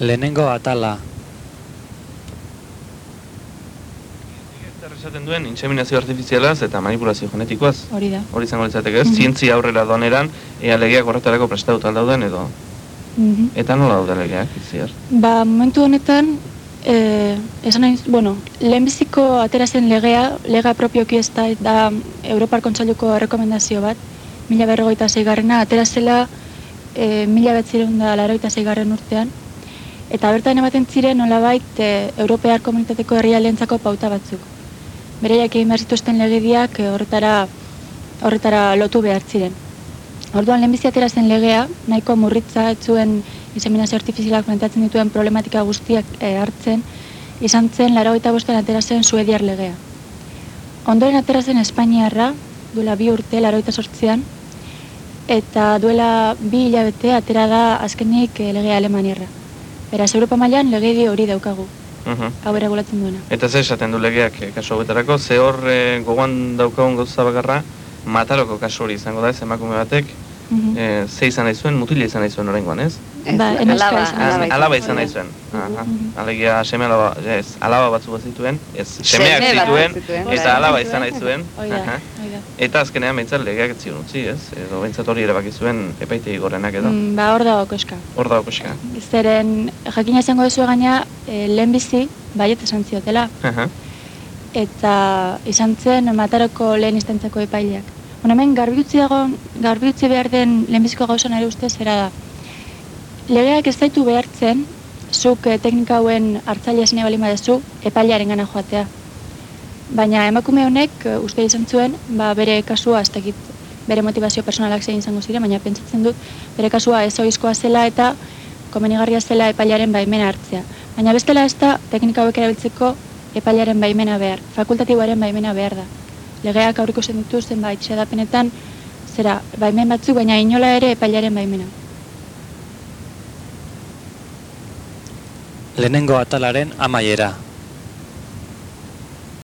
Lehenengo atala. Esaten duen inseminazio artifizialaz eta manipulazio genetikoaz. Hori da. Hori izango litzateke ez, Mhm. zientzia aurrera doneran, ea legeak horretarako prestatuta dauden edo. Mhm. Eta nola daude legeak, ziar? Ba, momentu honetan, eh, esan nahi, bueno, lehenbiziko atera zen legea, lega propioki ez da, da Europar Kontsailuko rekomendazio bat, mila berrogeita zeigarrena, atera zela eh, mila betzireun da laroita zeigarren urtean, eta bertan ematen ziren nolabait eh, Europear Komunitateko herrialdentzako pauta batzuk. Bereiak egin behar zituzten legediak eh, horretara, horretara lotu behar ziren. Orduan lehenbizi atera zen legea, nahiko murritza ez zuen inseminazio artifizialak planteatzen dituen problematika guztiak eh, hartzen, izan zen laro eta bostean atera zen suediar legea. Ondoren atera zen Espainiarra, duela bi urte, laro eta sortzean, eta duela bi hilabete atera da azkenik legea alemaniarra. Beraz, Europa mailan legedi hori daukagu, Mhm. hau regulatzen duena. Eta ze esaten du legeak eh, kasu hauetarako, ze hor eh, gogoan daukagun gauza bakarra, mataroko kasu hori izango da ez emakume batek, eh, ze izan nahi zuen, mutila izan nahi zuen oraingoan, ez? Ba, alaba, izan Ah, nahi zuen. Mhm. Alegia seme alaba, ez, alaba batzu bat zituen, ez, Seme semeak zituen, eta alaba izan nahi zuen. Eta azkenean behintzat legeak ez zion utzi, ez? Edo behintzat hori erabaki zuen epaitegi gorenak edo. Mm, ba, hor dago koska. Hor dago koska. Zeren, jakina izango duzu gaina, e, lehenbizi, baiet esan ziotela. Aha. Eta izan zen mataroko lehen istentzako epaileak. Bueno, hemen garbi utzi dago, garbi utzi behar den lehenbiziko gauza nire ustez zera da. Legeak ez zaitu behartzen, zuk eh, teknika hauen hartzailea zine bali badezu, epailearen gana joatea. Baina emakume honek eh, uste izan zuen, ba, bere kasua ez dakit bere motivazio personalak zein izango ziren, baina pentsatzen dut bere kasua ez oizkoa zela eta komenigarria zela epailearen baimena hartzea. Baina bestela ez da teknika hauek erabiltzeko epailearen baimena behar, fakultatiboaren baimena behar da. Legeak aurriko zen ditu zenbait xedapenetan zera baimen batzuk, baina inola ere epailearen baimena. Lehenengo atalaren amaiera.